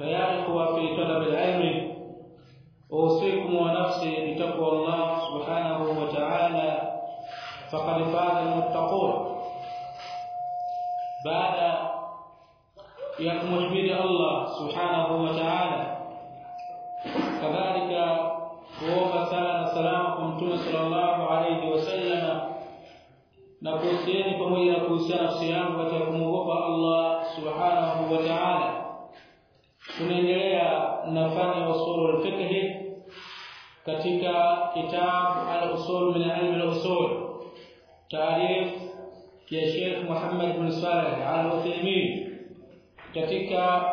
فيا اخوة في طلب العلم. أوصيكم ونفسي بتقوى الله سبحانه وتعالى. فقد فاز المتقون. بعد يكمل بيد الله سبحانه وتعالى. كذلك هو صلى الله صلى الله عليه وسلم. نقول سيني قوموا يا قوسنا صيام وتقوموا الله سبحانه وتعالى. Tunaendelea na fani ya usul al-fiqh katika kitabu al-usul min ilm al-usul. Taarif ya Sheikh Muhammad bin Saleh al-Uthaymeen katika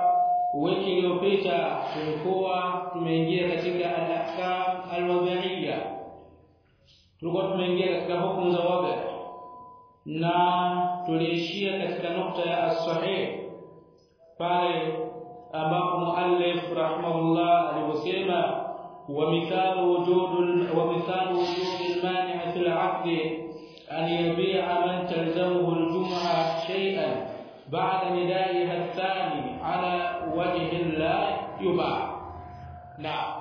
wiki iliyopita tulikuwa tumeingia katika al-ahkam al-wadhi'iyya tulikuwa tumeingia katika hukumu za wadhi na tuliishia katika nukta ya as-sahih. Pale ambapo muallif rahimahullah alivyosema wa mithalu wujud wa mithalu wujud al-mani' fi al-'aqd an yabi'a man talzamuhu al-jum'a shay'an ba'da nida'iha ath-thani 'ala wajhi la yub'a na'am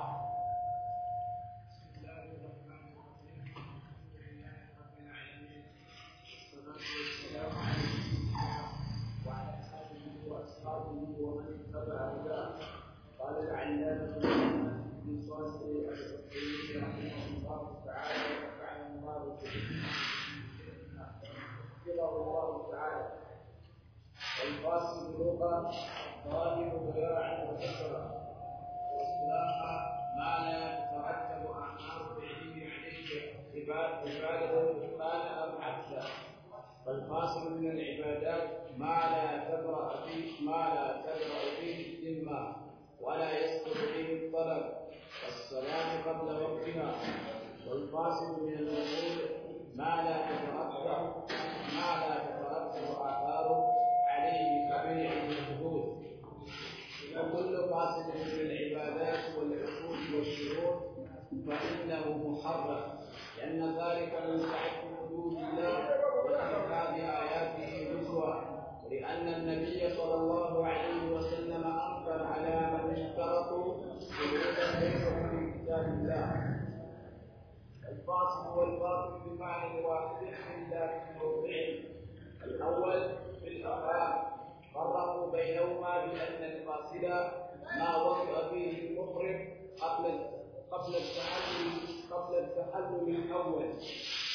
قبل التحلل قبل التحلل الأول.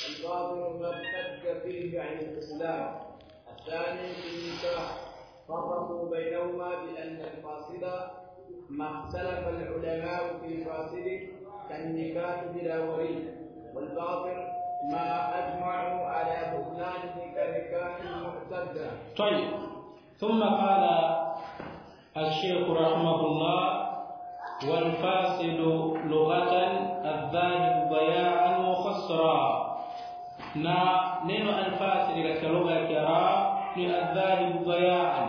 والظاهر ما ارتد فيه عن الإسلام. الثاني في النكاح. فرقوا بينهما بأن الفاسد ما اختلف العلماء في فاسده كالنكاح بلا ولي والباطل ما أجمعوا على بطلانه كنكاح معتدة. طيب. ثم قال الشيخ رحمه الله والفاسد لغة الذاهب ضياعا وخسرا na neno alfasili katika lugha ya Kiarabu ni adhahibu dhayaan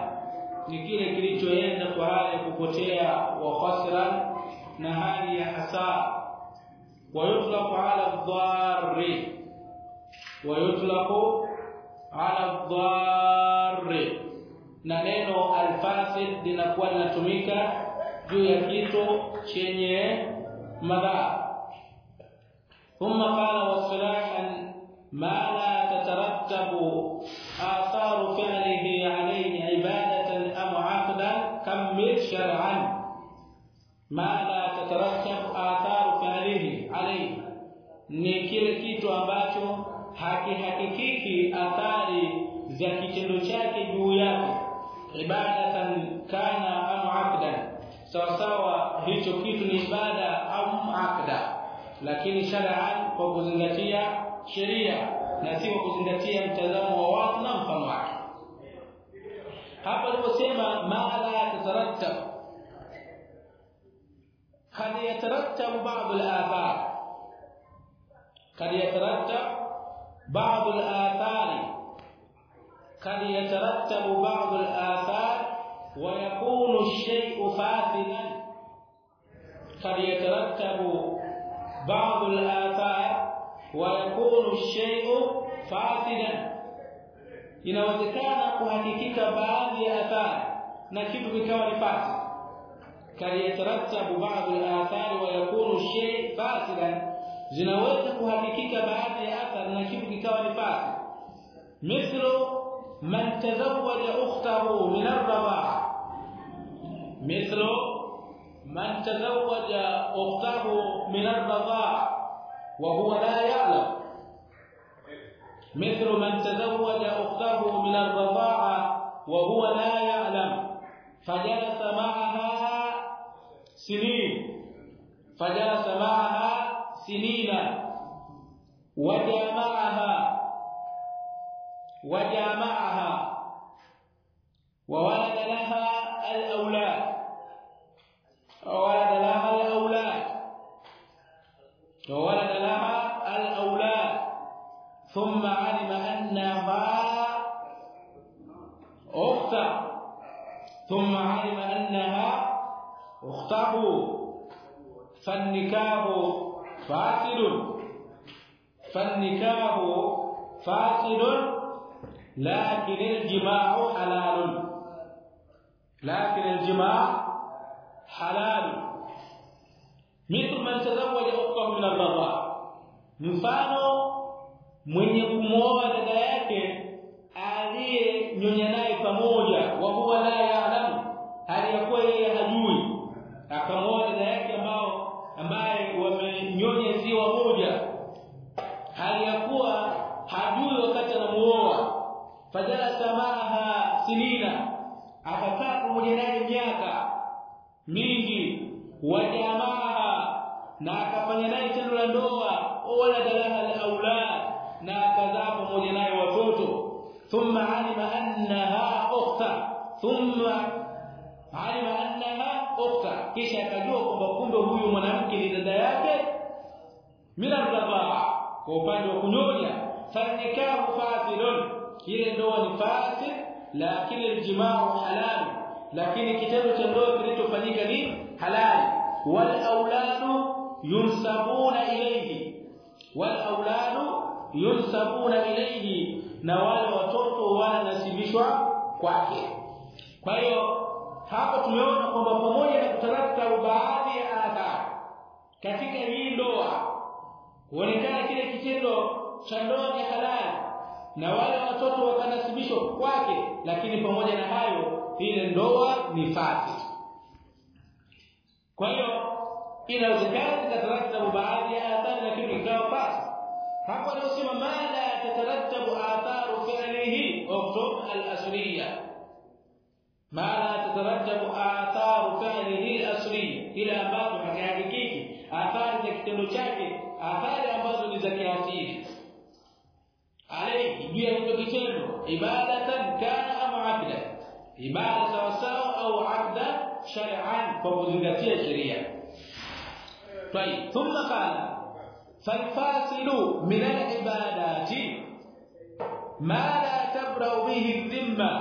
ni kile kilichoenda kwa hali ya kupotea wa khasran na hali ya hasara ويطلق على الضار ويطلق على الضار na neno alfasid linakuwa linatumika juu ya kitu chenye madhara ثم قال وصلاحا ما لا تترتب آثار فعله عليه عبادة أم عقدا كمل شرعا ما لا تترتب آثار فعله عليه ni kile kitu ambacho hakihakikiki athari za kitendo chake juu yake ibadatan kana am aqdan sawa sawa hicho kitu ni ibada au aqda lakini shar'an kwa kuzingatia sheria na si kwa kuzingatia mtazamo wa watu na mfano wake hapa aliposema ma la tatarattab kad yatarattabu ba'd al-athar kad yatarattabu ba'd al-athar kad yatarattabu ba'd al-athar ash-shay'u fasidan kad yatarattabu ba'd al-athar wa yakunu ash-shay'u fasidan inawezekana kuhakikika baadhi ya athari na kitu kikawa ni fasidi kaliyatarattabu ba'd al-athar wa yakunu shay fasidan zinaweza kuhakikika baadhi ya athari na kitu kikawa ni fasidi mithlu man tazawwaja ukhtahu min ar-radaa man tazawwaja ukhtahu min ar-radaa wa huwa la ya'lam مثل من تزوج أخته من الرضاعه وهو لا يعلم. فجلس معها سنين. فجلس معها سنين. وجامعها وجامعها وولد اخته فالنكاح فاسد فالنكاح فاسد لكن الجماع حلال لكن الجماع حلال مثل من تزوج اخته من الرضاع mfano mwenye kumwoa dada yake mingi wajamaha na akafanya naye tendo la ndoa wala dalaha al-aulad na akazaa pamoja naye watoto. Thumma alima annaha ukhta thumma alima annaha ukhta. Kisha akajua kwamba kumbe huyu mwanamke ni dada yake mila radhaa kwa upande wa kunyonya fanikahu fasidun ile ndoa ni fasid lakini aljimaa halal lakini kitendo cha ndoa kilichofanyika ni halali. Wal auladu yunsabuna ilayhi. Wal auladu yunsabuna ilayhi. Na wale watoto wananasibishwa kwake. Kwa hiyo hapa tumeona kwamba pamoja na kutarattabu baadhi ya adha katika hii ndoa huonekana kile kitendo cha ndoa ni halali. Na wale watoto wakanasibishwa kwake lakini pamoja na hayo ile ndoa ni fasidi kwa hiyo inawezekana zikatarattabu baadhi ya athari lakini ikawa fasidi hapo anasema mala tatarattabu atharu fi'lihi uktub al-asliya mala tatarattabu atharu fi'lihi al-asliya ila ambapo hakihakiki athari za kitendo chake athari ambazo ni za kiasili alayhi juu ya kitendo ibadatan kana abda ibada sawa au abda shar'an kwa kuzingatia sheria طيب ثم قال فالفاصل من العبادات ما لا تبرأ به الذمة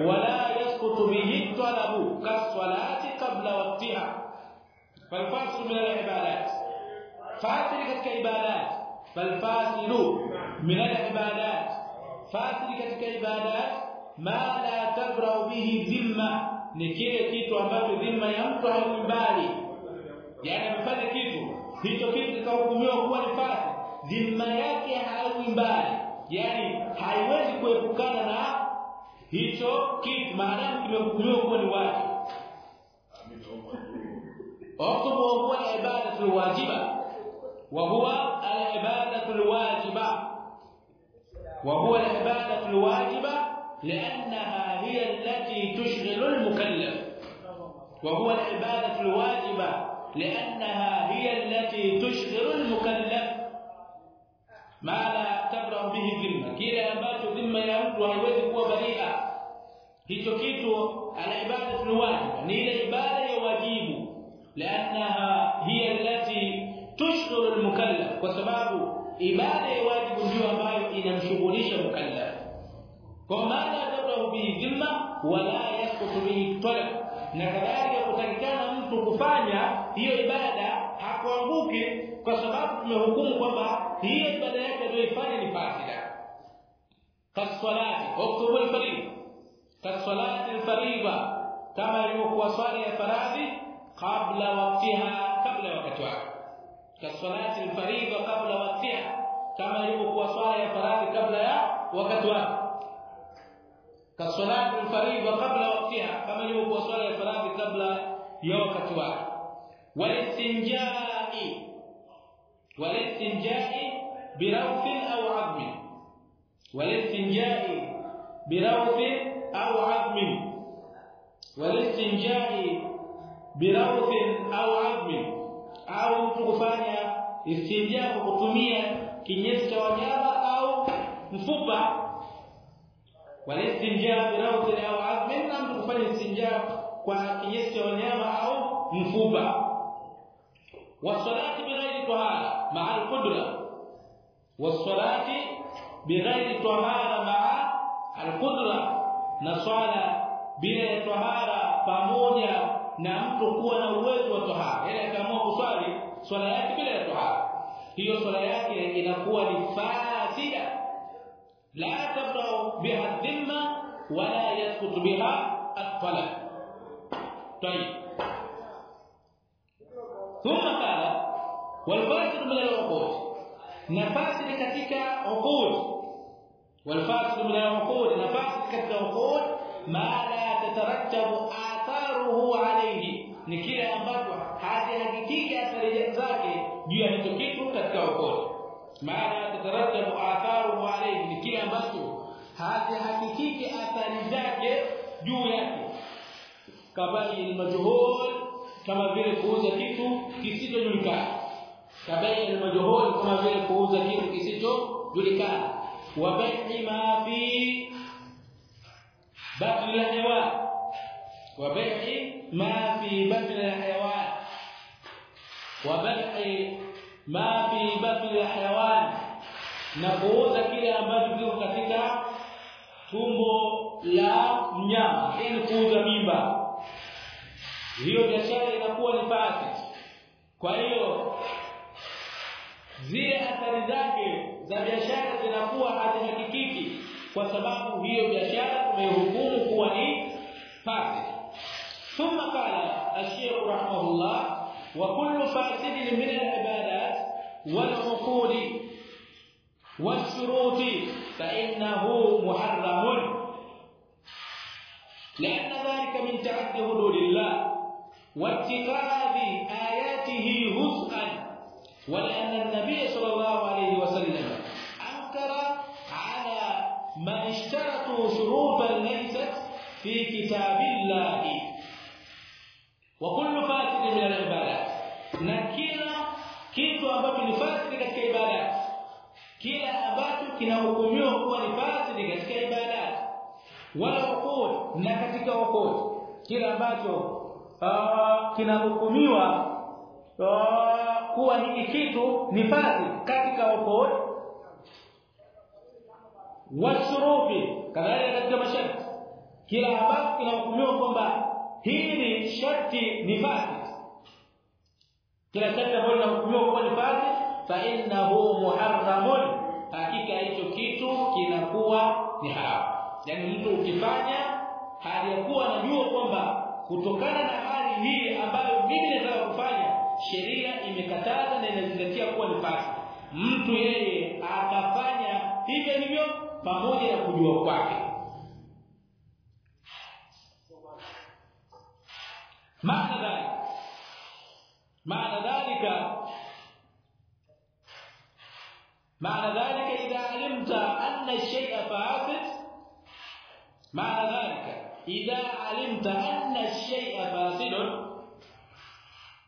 ولا يسقط به الطلب كالصلاة قبل وقتها. فالفاصل من العبادات. فاصل كتك عبادات فالفاصل من العبادات. فاصل كتك عبادات ma la tabra bihi dhimma. Ni kile kitu ambacho dhima ya mtu haikubali. Yani amefanya kitu. Hicho kitu kikahukumiwa kuwa ni fasi. Dhima yake haikubali yani haiwezi kuepukana na hicho kitu. Maana kimehukumiwa kuwa ni wajibu. Oktoba huwa ibadatul wajiba. Wa huwa al ibadatul wajiba. Wa huwa al ibadatul wajiba. لانها هي التي تشغل المكلف وهو العباده الواجبه لانها هي التي تشغل المكلف ما لا تبرأ به dhimma kile ambacho dhimma ya mtu haiwezi kuwa baria hicho kitu ala ibada wajiba ni ile ibada ya wajibu لانها هي التي تشغل المكلف kwa sababu ibada ya wajibu ndio ambayo inamshughulisha mukallaf kwa maana tabrahu bihi dhimma wala yasqutu bihi talab na kadhalika kutakikana mtu kufanya hiyo ibada hakuanguki kwa sababu tumehukumu kwamba hiyo ibada yake aliyoifanya ni fasida kasalati uktubu al-fariida kasalati al-fariida kama ilivyokuwa swala ya faradhi qabla waqtiha kabla wakati wake kasalati al-fariida qabla waqtiha kama ilivyokuwa swala ya faradhi kabla ya wakati wake kasalati al-fariida qabla waqtiha kama ilivyokuwa swala ya faradhi kabla ya wakati wake والاستنجاء والاستنجاء بروث أو عظم والاستنجاء بروث أو عظم والاستنجاء بروث أو عظم au mtu kufanya istinja kwa kutumia kinyesi cha wanyama au mfupa walistinjaa biraudin au azmin, na mtu kufanya istinjaa kwa kinyesi cha wanyama au mfupa. Wasalati bighairi tahara maa alqudra, wasalati bighairi tahara maa alqudra, na swala bila ya tahara pamoja na mtu kuwa na uwezo wa tahara, yaani akaamua kuswali swala yake bila ya tahara, hiyo swala yake inakuwa ni fasida لا تبرأ بها الذمة ولا يسقط بها الطلب. طيب. ثم قال والفاسد من العقود. نفاسد كتك عقود. والفاسد من العقود نفاسد كتك عقود ما لا تترتب آثاره عليه. ni kile ambacho hadi hakiki athari zake كتك ya ma la tatarattabu atharuhu alayhi ni kile ambacho hazihakikiki athari zake juu yake kabai majhul kama vile kuuza kitu kisichojulikana kabai almajhul kama vile kuuza kitu kisichojulikana wa bai'i ma fi batn alhayawan wa bai'i ma fi batn alhayawan wa bai'i ma fi batn alhayawan na kuuza kile ambacho kiko katika tumbo la mnyama yani kuuza mimba hiyo biashara inakuwa ni fasidi kwa hiyo zile athari zake za biashara zinakuwa hazihakikiki kwa sababu hiyo biashara tumehukumu kuwa ni fasidi ثم قال الشيخ رحمه الله وكل فاسد من العبادات والعقود والشروط فإنه محرم. لأن ذلك من تعدي حدود الله واتخاذ آياته هزءا. ولأن النبي صلى الله عليه وسلم أنكر على من اشترطوا شروطا ليست في كتاب الله. wa kullu fasidin min al-ibadat. Na kila kitu ambacho ni fasidi katika ibada kila ambacho kinahukumiwa kuwa ni fasidi katika ibada wala ukut na katika ukut kila ambacho ah, kinahukumiwa ah, kuwa ni kitu ni fasidi katika ukut wasurufi kadhalika katika masharti. Kila ambacho kinahukumiwa kwamba hili sharti ni fasidi kila sharti ambalo linahukumiwa kuwa ni fasidi fa innahu muharramun. Hakika hicho kitu kinakuwa ni haramu yani mtu ukifanya hali ya kuwa anajua kwamba kutokana na hali hii ambayo mimi nataka kufanya sheria imekataza na inazingatia kuwa ni fasidi mtu yeye akafanya hivyo hivyo pamoja na kujua kwake maana dhalika maana dhalika معنى ذلك إذا علمت أن الشيء فاسد معنى ذلك إذا علمت أن الشيء فاسد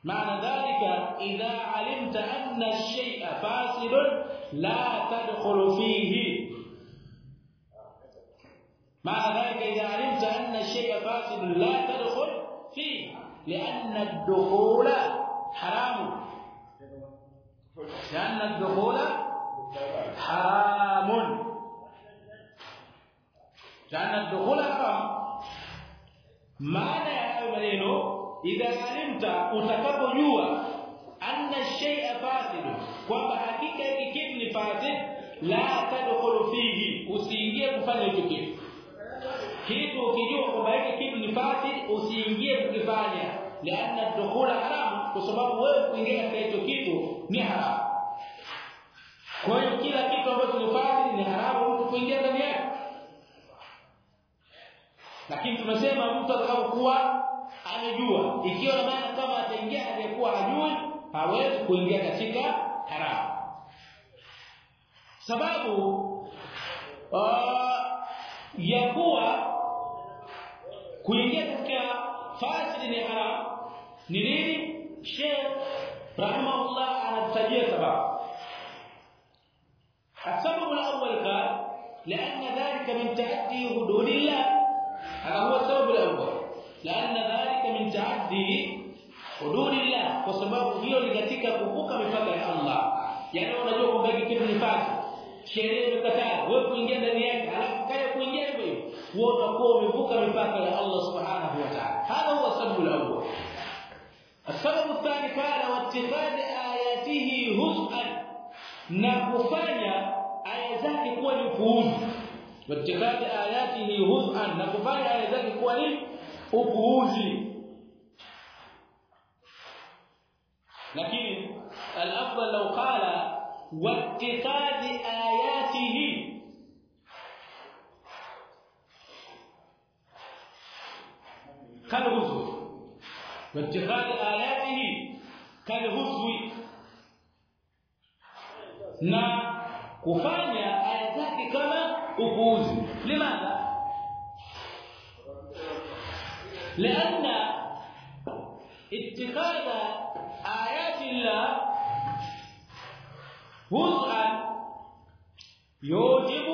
معنى ذلك إذا علمت أن الشيء فاسد لا تدخل فيه. معنى ذلك إذا علمت أن الشيء فاسد لا تدخل فيه. لأن الدخول حرام لأن الدخول حرام لأن الدخول حرام maana ya hayo maneno idha alimta utakapojua anna shay'a fasid kwamba hakika hiki kitu ni fasid la tadkhulu fihi usiingie kufanya hicho kitu kitu ukijua kwamba hiki kitu ni fasid usiingie kukifanya. Lianna dukhula haram kwa sababu wewe kuingia katika hicho kitu ni haramu. Kwa hiyo kila kitu ambacho ni fasid ni haramu mtu kuingia ndani yake. Lakini tumesema mtu atakapokuwa amejua ikiwa na maana kama ataingia aliyekuwa hajui hawezi kuingia katika haramu. Sababu uh, ya kuwa kuingia katika fasidi ni haram ni nini Sheikh rahimahullah anatajia sababu السبب الأول قال لأن ذلك من تعدي حدود الله هذا هو السبب الأول لأن ذلك من تعدي حدود الله kwa sababu hiyo ni katika kuvuka mipaka ya Allah yani unajua kwamba kitu ni fasi sheria imekataa wewe kuingia ndani yake alafu kaya kuingia hivyo hivyo wewe utakuwa umevuka mipaka ya Allah subhanahu wa ta'ala هذا هو السبب الأول السبب الثاني قال واتخاذ آياته هزءا kufanya aya zake kuwa ni upuuzi ayatihi huz'an na kufanya aya zake kuwa ni upuuzi lakini al-afdal law qala kana huzwi watikazi ayatihi kana huzwi na kufanya aya zake kama limadha لأن اتخاذ ايات الله هزءا يوجب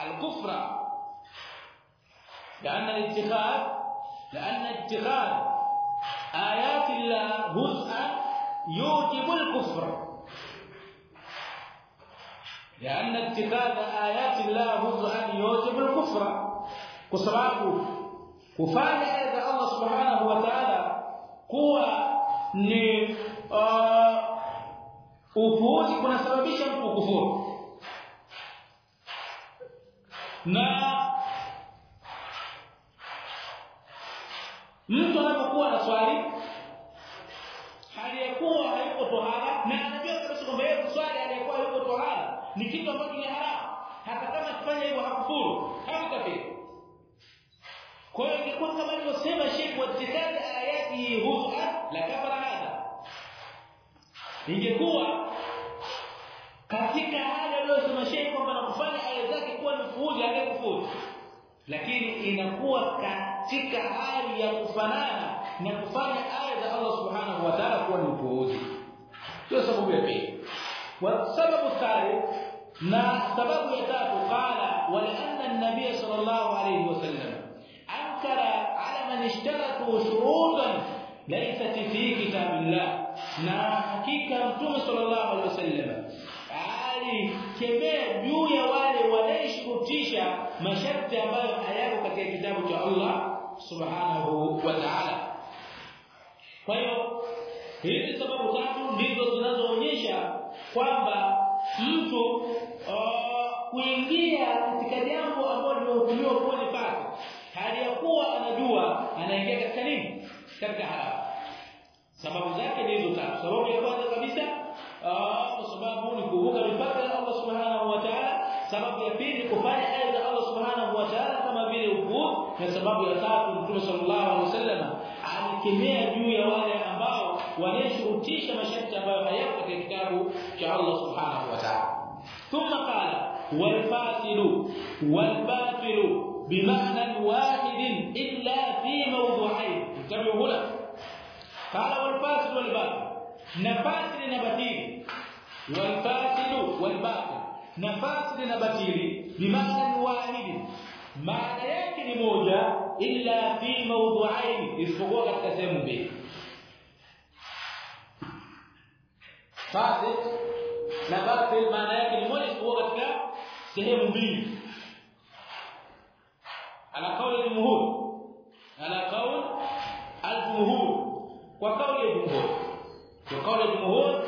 الكفر. لأن الاتخاذ لأن اتخاذ آيات الله هزءا يوجب الكفر. لأن اتخاذ آيات الله هزءا يوجب الكفر. كسبب kufanya Allah subhanahu wa ta'ala kuwa ni uh, upuuzi kunasababisha mtu kufuru na mtu anapokuwa na swali hali hayuko tohara na anajua kabisa kwamba yeye kuswali hali ya tohara ni kitu ambacho ni haramu. Hata kama akifanya hivyo hakufuru hakafiri kwa hiyo ingekuwa kama alivyosema Sheikh watikadi ayati huz'a la kafara hadha ingekuwa katika hali aliyosema Sheikh kwamba nakufanya aya zake kuwa ni fuuzi angekufuru lakini inakuwa katika hali ya kufanana na kufanya aya za Allah subhanahu wa ta'ala kuwa ni upuuzi hiyo sababu ya pili والسبب الثالث na sababu ya tatu qala wala anna an-nabiy sallallahu alayhi wasallam ankara ala man ishtaratu shurutan laysat fi kitabillah na hakika mtume sallallahu alaihi wasallam alikemea juu ya wale wanaishurutisha masharti ambayo hayako katika kitabu cha Allah subhanahu wa ta'ala. Kwa hiyo hizi sababu tatu ndizo zinazoonyesha kwamba mtu uh, kuingia katika jambo ambalo limehukumiwa kuwa ni hali ya kuwa anajua anaingia katika nini? Katika haramu sababu zake ni hizo tatu sababu ya kwanza kabisa kwa sababu ni kuvuka mipaka ya Allah subhanahu wa ta'ala sababu ya pili kufanya aya za Allah subhanahu wa ta'ala kama vile ukuu na sababu ya tatu Mtume sallallahu alaihi wasallam alikemea juu ya wale ambao wanashurutisha masharti ambayo hayako katika kitabu cha Allah subhanahu wa ta'ala thumma qala wal batilu بمعنى واحد إلا في موضوعين انتبهوا هنا قال والفاسد والباطل. نفاسد نباتيل والفاسد والباطل. نفاسد نباتيل بمعنى واحد. ما لا دي موجا إلا في موضوعين. يسبقوا كذا به. فاسد. نباتيل معنى يعني موجا يسبقوا كذا به. على قول المهور على قول المهور على قول الجمهور على قول الجمهور وقول الجمهور وقول الجمهور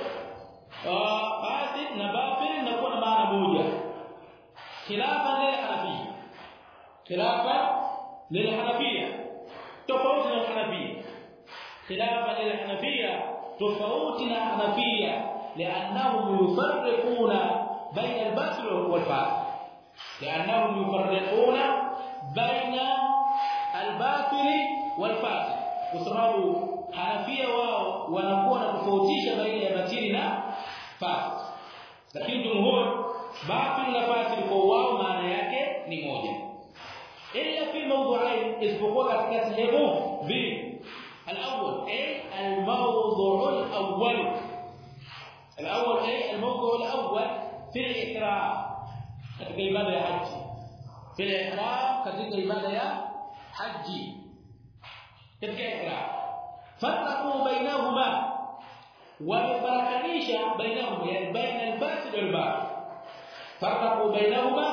فاسد نبافل نكون معنا موجه خلافا للحنفية. خلافا للحنفية. تفاوت للحنفيه خلافا للحنفية تفاوت للحنفيه لأنهم يفرقون بين الباطل والفاسد لأنهم يفرقون albatil walfasid kwa sababu hanafia wao wanakuwa na tofautisha baina ya batili na fasid lakini jumhur batil na fasid kwa wao maana yake ni moja illa fi mawdu'ain isipokuwa katika sehemu mbili الأول اي الموضوع الأول الأول اي الموضوع الأول في الاكرام katika ibada ya haji في الاحرام katika ibada ya haji katika ihram farqu bainahuma wamefarakanisha bainahuma yani baina al-fasid wal-batil farqu bainahuma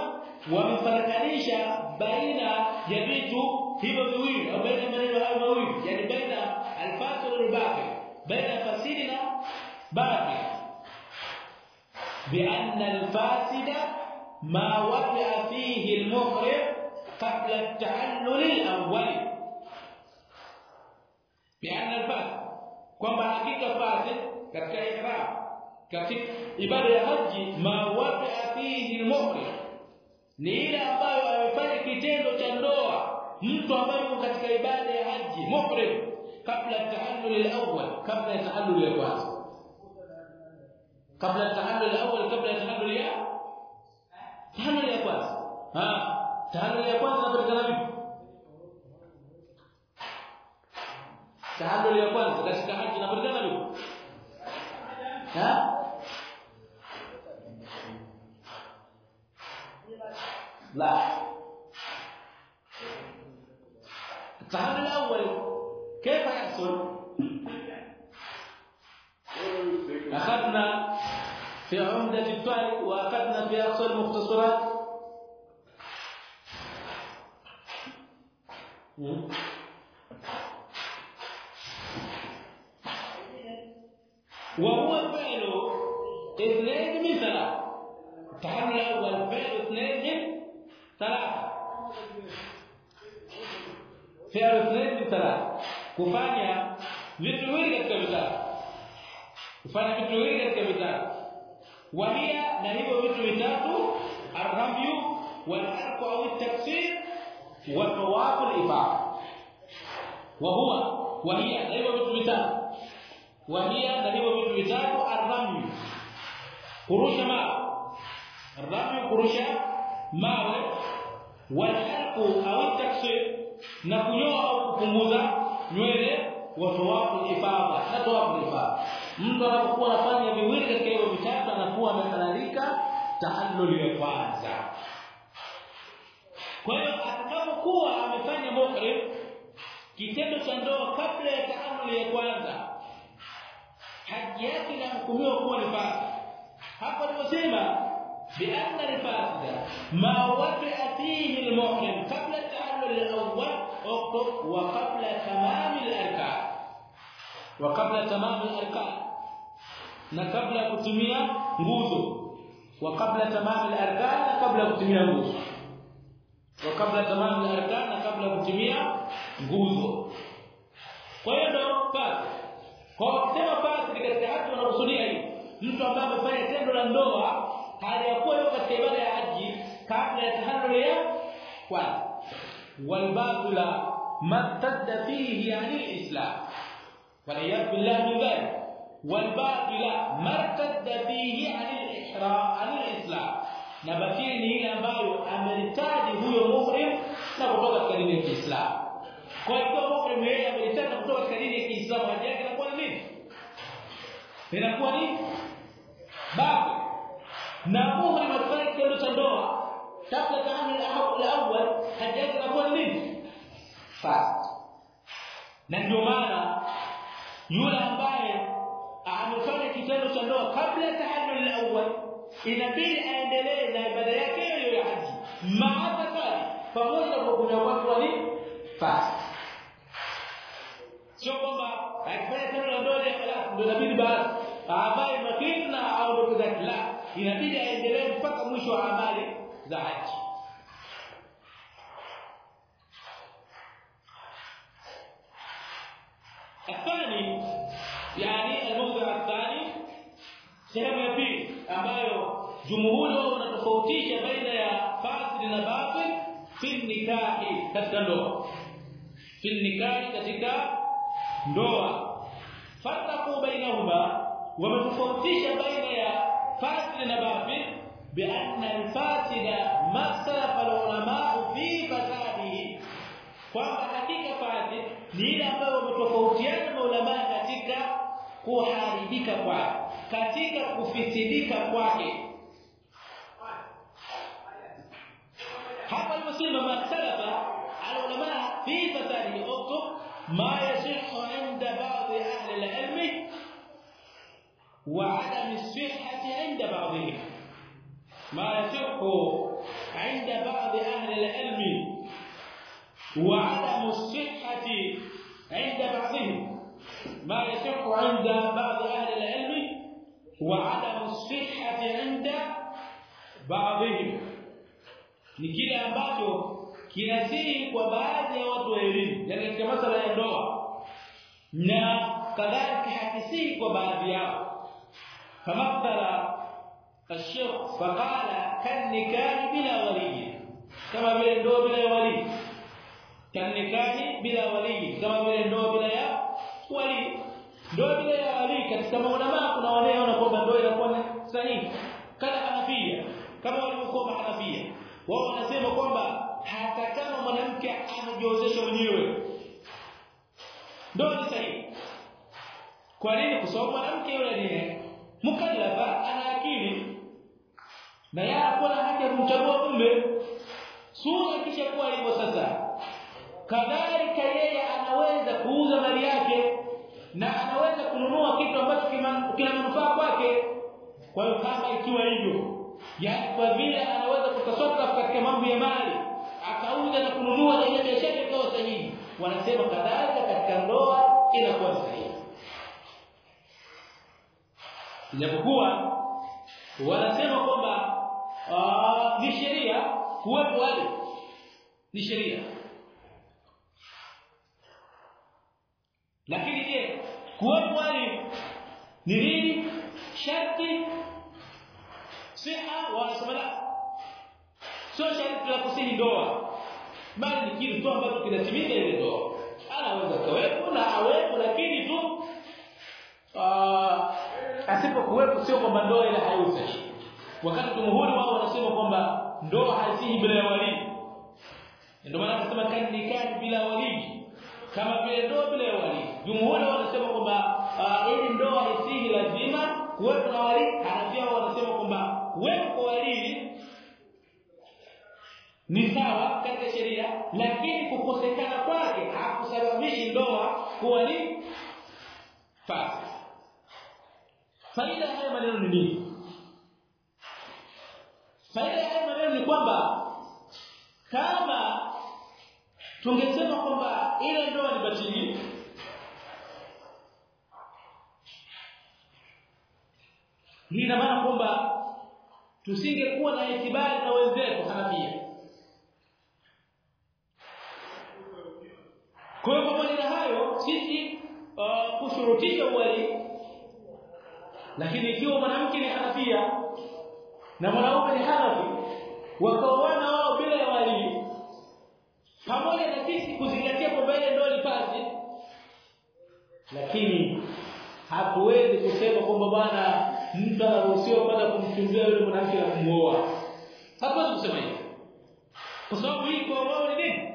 wamefarakanisha baina ya vitu hivyo viwili au baina maneno hayo mawili yani baina al-fasid wal-batil baina fasid na بأن الفاسد ما وقع فيه المحرم قبل التحلل الأول Yaani biana alfaz kwamba hakika fadhi katika ihram katika ibada ya haji mawaqa fihi almuqri ni ile ambayo amefanya kitendo cha ndoa. Mtu ambaye yuko katika ibada ya haji muqri kabla tahallul alawwal kabla tahallul ya kwanza. Kabla tahallul alawwal kabla tahallul ya tahallul ya kwanza. Ha? Tahallul ya kwanza inapatikana vipi? Tahallul ya kwanza katika haji inapatikana vipi ha? لا التحلل الأول كيف يحصل اخذنا في عمده الطالب واخذنا في اقصى المختصرات kufanya vitu viwili katika vitatu wahia na hivyo vitu vitatu arhamyu والحرق او التكسير وطواف الافاضه وهو وهي na hivyo vitu vitatu wahia na hivyo vitu vitatu arhamyu kurusha mawe arhamyu kurusha mawe walhalqu au taksir na kunyoa au kupunguza nywele wa tawafu mtu anapokuwa anafanya viwili katika hivyo vitatu anakuwa amehalalika tahalluli ya kwanza. Kwa hiyo atakapokuwa amefanya mukrim kitendo cha ndoa kabla ya taamuli ya kwanza haji yake inahukumiwa kuwa ni fasidha hapo aliposema bianna alfasidha ma waqatihi almuhrim qabla taamul alawwal wa qabla tamam alarkan wa qabla tamam alarkan na kabla ya kutumia nguzo wa kabla tamam al-arkan na kabla ya kutumia nguzo. Wa kabla tamam al-arkan na kabla ya kutumia nguzo. Kwa hiyo ndo basi. Kwa sema basi katika haki wanakusudia hii. Mtu ambaye amefanya tendo la ndoa hali ya kuwa katika ibada ya haji kabla ya tahallul ya kwanza walbatila martadda fihi yani al-islam waliyad من min والباطل ما ارتد به عن الاحرام عن الإسلام. نبكي ني إلى امبالو امرتاد هو محرم لا كتوكا كدين الاسلام كويتو محرم هي إيه امرتاد كتوكا كدين الاسلام هذه يعني نكون نين تنكون نين باب نابوها المكان كله تندوها تبقى كان الأول هذه يعني نكون نين فاست نجمانا يولا امبالو amefanya kitendo cha ndoa kabla tahallul al-awwal inabidi aendelee na ibada yake hiyo ya haji maana kali pamoja na kukunya watu wali fast sio kwamba akifanya tendo la ndoa khalas ndio inabidi basi ambaye makini na aondoke zake la inabidi aendelee mpaka mwisho wa amali za haji الثاني يعني الموضع الثاني sehemu ya pili ambayo jumhuri wao wanatofautisha baina ya fasid na batil fi nikahi katika ndoa fi nikahi katika ndoa farqu bainahuma wametofautisha baina ya fasid na batil بأن الفاسد ما اختلف العلماء في فساده kwamba hakika fasid ni ile ambayo wametofautiana maulama katika kuharibika kwake katika kufisidika kwake hapa aliposema makhtalafa alulama fi fasadi uktub ma yasihhu inda ba'd ahli al-ilm wa 'adam as-sihhati 'inda ba'dihim ma yasihhu 'inda ba'd ahli al-ilm wa 'adam as-sihhati 'inda ba'dihim ما يصح عند بعض أهل العلم وعدم الصحة عند بعضهم ni kile ambacho kinasihi kwa baadhi ya watu wa elimu yani katika masala ya ndoa na kadhalika hakisihi kwa baadhi yao kama tala الشيخ فقال كالنكاح بلا ولي كما vile ndoa bila wali كالنكاح بلا ولي kama vile ndoa bila ya wali ndoa bila ya wali katika maulama kuna wale wanaona kwamba ndoa inakuwa sahihi. Kana Hanafia kama walivyokuwa Hanafia wao wanasema kwamba hata kama mwanamke anajiozesha mwenyewe ndoa ni sahihi. Kwa nini? Kwa sababu mwanamke yule ni mukallafa ana akili na yeye anakuwa haki ya kumchagua mume. Sura kisha kuwa hivyo sasa. Kadhalika yeye anaweza kuuza mali yake na anaweza kununua kitu ambacho kina manufaa kwake. Kwa hiyo kama ikiwa hivyo yani kwa vile anaweza kutasoka katika mambo ya mali akauza na kununua na ile biashara ikawa sahihi wanasema kadhalika katika ndoa inakuwa sahihi. Japokuwa wanasema kwamba ni sheria kuwepo wale ni sheria. Lakini kuwepo wali ni nini? Sharti. Siha wa sabala sio sharti la kusini ndoa. Bali ni kitu tu ambacho kinatimiza ile ndoa. Anaweza kawepo na awepo lakini tu asipokuwepo sio kwamba ndoa ile haihusishi wakati jumhuri wao wanasema kwamba ndoa haisihi bila ya ndio maana tunasema kan nikah bila wali kama vile ndoa bila ya wali jumhuri wanasema kwamba ili ndoa isihi lazima kuwepo na wali Hanafia wanasema kwamba kuwepo wali ni sawa katika sheria lakini kukosekana kwake hakusababishi ndoa kuwa ni fasi. Faida ya haya maneno ni nini? Faida ya haya maneno ni kwamba kama tungesema kwamba ile ndoa ni batili. Hii ina maana kwamba tusingekuwa na itibari na wenzetu Hanafia. Kwa hiyo pamoja na hayo sisi uh, kushurutisha uwali lakini ikiwa mwanamke ni Hanafia na mwanaume ni Hanafi wakaoana wao bila ya wali pamoja na sisi kuzingatia kwamba ile ndio ni fasi lakini hakuwezi kusema kwamba bwana mtu anaruhusiwa kwenda kumchumbia yule mwanamke na kumuoa. Hatuwezi kusema hivyo. Kwa sababu hii kwa wao ni nini?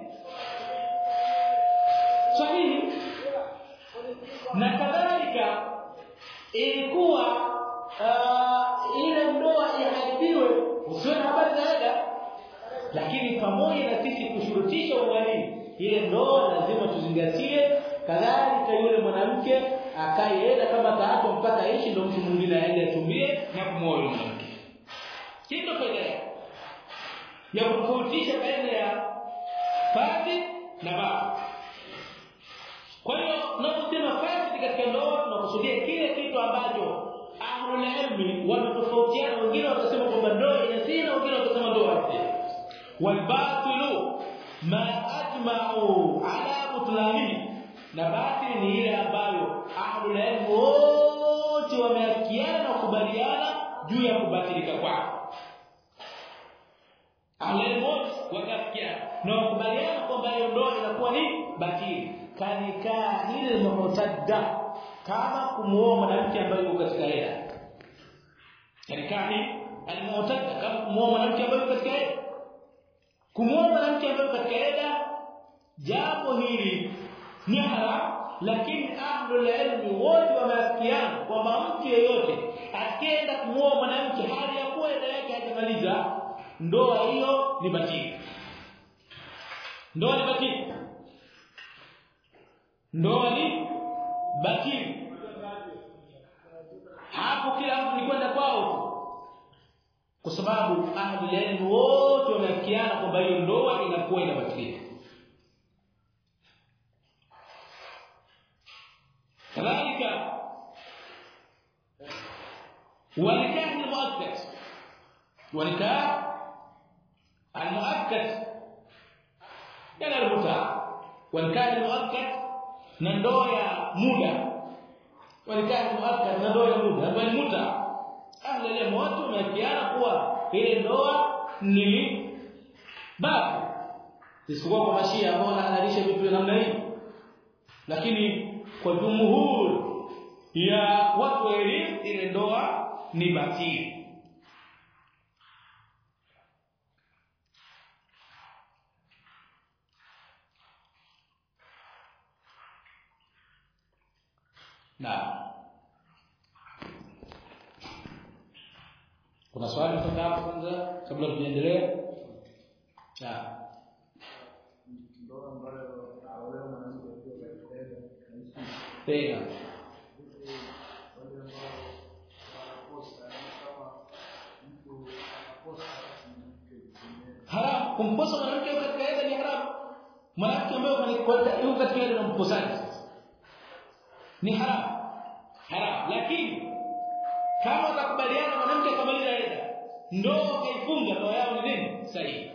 Sahihi. Na kadhalika ilikuwa uh, ile ndoa iharibiwe. Usiwe na habari za lakini pamoja na sisi kushurutisha uwalii ile ndoa lazima tuzingatie. Kadhalika yule mwanamke akayeenda kama taapo mpaka aishi ndio mtu mwingine aende atumie na kumwoa yule mwanamke. Kitu faida ya kutofautisha baina ya fasi na baba kwa hiyo tunaposema fasi katika ndoa tunakusudia kile kitu ambacho ahlul ilmi wametofautiana wengine wakasema kwamba ndoa ina zina wengine wakasema ndoa hazina walbatilu ما ajma'u على butlanihi na batil ni ile ambayo ahlul ilm wote wameafikiana kukubaliana juu ya kubatilika kwake ahlul wameafikiana na wakubaliana kwamba hiyo ndoa inakuwa ni batili. Kanikaa ile mu'tadda kama kumuoa mwanamke ambaye yuko katika hela kanikahi al-mu'tadda kama kumuoa mwanamke ambaye yuko katika hela kumuoa mwanamke ambaye katika eda hili ni haram lakini ahlul ilmi wote wameafikiana kwamba mtu yeyote akienda kumuoa mwanamke hali ya kuwa eda yake hajamaliza ndoa hiyo ni batili. Ndoa ni batili. Ndoa ni batili. Hapo kila mtu kwa sababu ahli ilmu wote wanafikiana kwamba hiyo ndoa inakuwa inabatilika. Kadhalika wanikah almuakkat wanikah almuakkat yana rubuta wanikah almuakkat na ndoa ya muda. Wanikah almuakkat na ndoa ya muda. Yaani Bali muta ile watu wameafikiana kuwa ile ndoa ni baba isipokuwa kwa mashia ambao wanahalalisha vitu namna hii. Lakini kwa jumhur ya watu wa elimu ile ndoa ni batili. Na ambao wanakosa yaani kama mtu anakosa mwanamke mwingine haram kumposa mwanamke katika hedhi ni haram mwanamke ambaye yuko katika hedhi na mposaji ni haram haram lakini kama hedhi ndoa wakaifunga ndoa yao ni nini? Sahihi.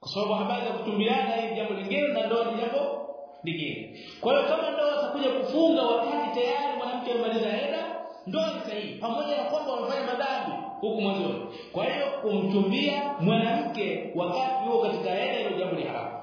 Kwa sababu habari za kutumbiana hii jambo lingine na ndoa ni jambo lingine. Kwa hiyo kama ndoa atakuja kufunga wakati tayari mwanamke amemaliza eda ndoa ni sahihi. Pamoja na kwamba wamefanya madhambi huku mwanzoni. Kwa hiyo kumtumbia mwanamke wakati huo katika hedhi ndio jambo ni haramu